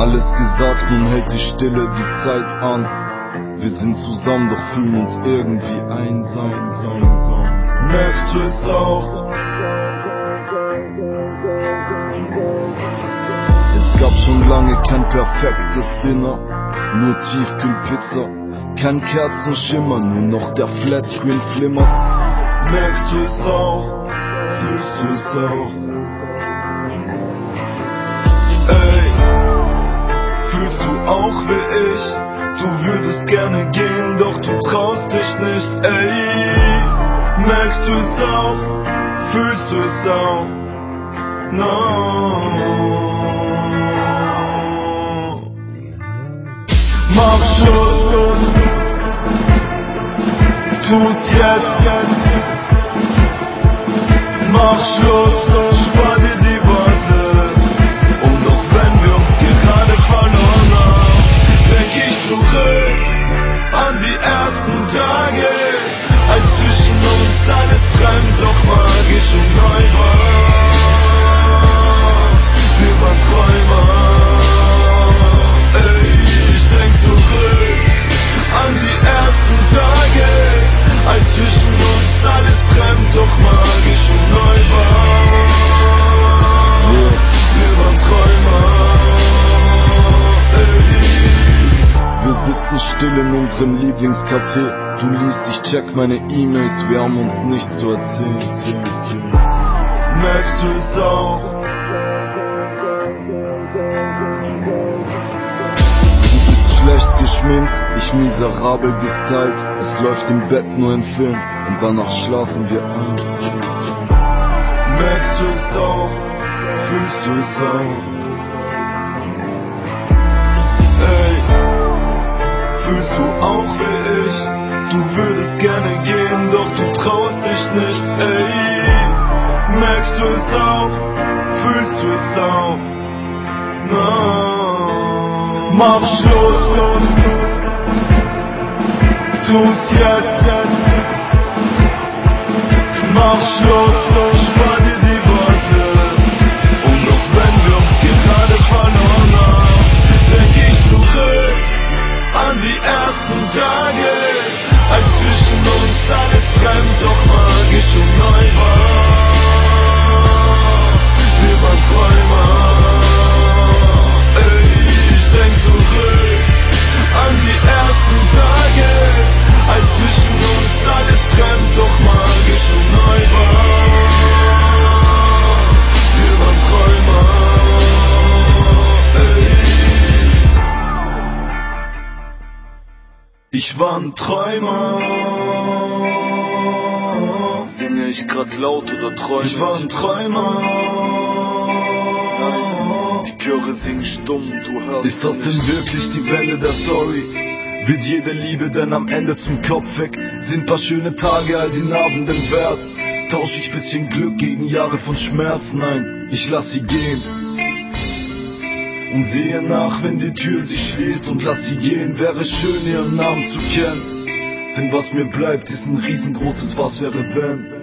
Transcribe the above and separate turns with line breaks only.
Alles gesagt, nun hält die Stille die Zeit an. Wir sind zusammen, doch fühlen uns irgendwie einsam, sein, sein.
Merkst du es auch?
Es gab schon lange kein perfektes Dinner, nur Tiefkühlpizza. Kein Kerzenschimmer, nur noch der Flatscreen flimmert.
Merkst du es auch? Fühlst du es auch? Fühlst du auch wie ich? Du würdest gerne gehen, doch du traust dich nicht, ey. Merkst du es auch? Fühlst du es auch? No. Mach Schluss, tu's jetzt, mach Schluss, spar
sitzen still in unserem Lieblingscafé. Du liest, ich check meine E-Mails, wir haben uns nichts zu erzählen.
Merkst du es auch?
Du bist schlecht geschminkt, ich miserabel gestylt. Es läuft im Bett nur ein Film und danach schlafen wir ein.
Merkst du es auch? Fühlst du es auch? Fühlst du auch wie ich? Du würdest gerne gehen, doch du traust dich nicht, ey. Merkst du es auch? Fühlst du es auch? No. Mach Schluss, tu's jetzt, Mach Schluss, spar Ich war ein Träumer.
Singe ich grad laut oder träume
Ich war ein Träumer.
Die Chöre singen stumm, du hörst
Ist das denn wirklich die Welle der Story? Wird jede Liebe denn am Ende zum Kopf weg? Sind paar schöne Tage all die Narben denn wert? Tausch ich bisschen Glück gegen Jahre von Schmerz? Nein, ich lass sie gehen. Und sehe nach, wenn die Tür sich schließt und lass sie gehen. Wäre schön, ihren Namen zu kennen. Denn was mir bleibt, ist ein riesengroßes Was wäre wenn.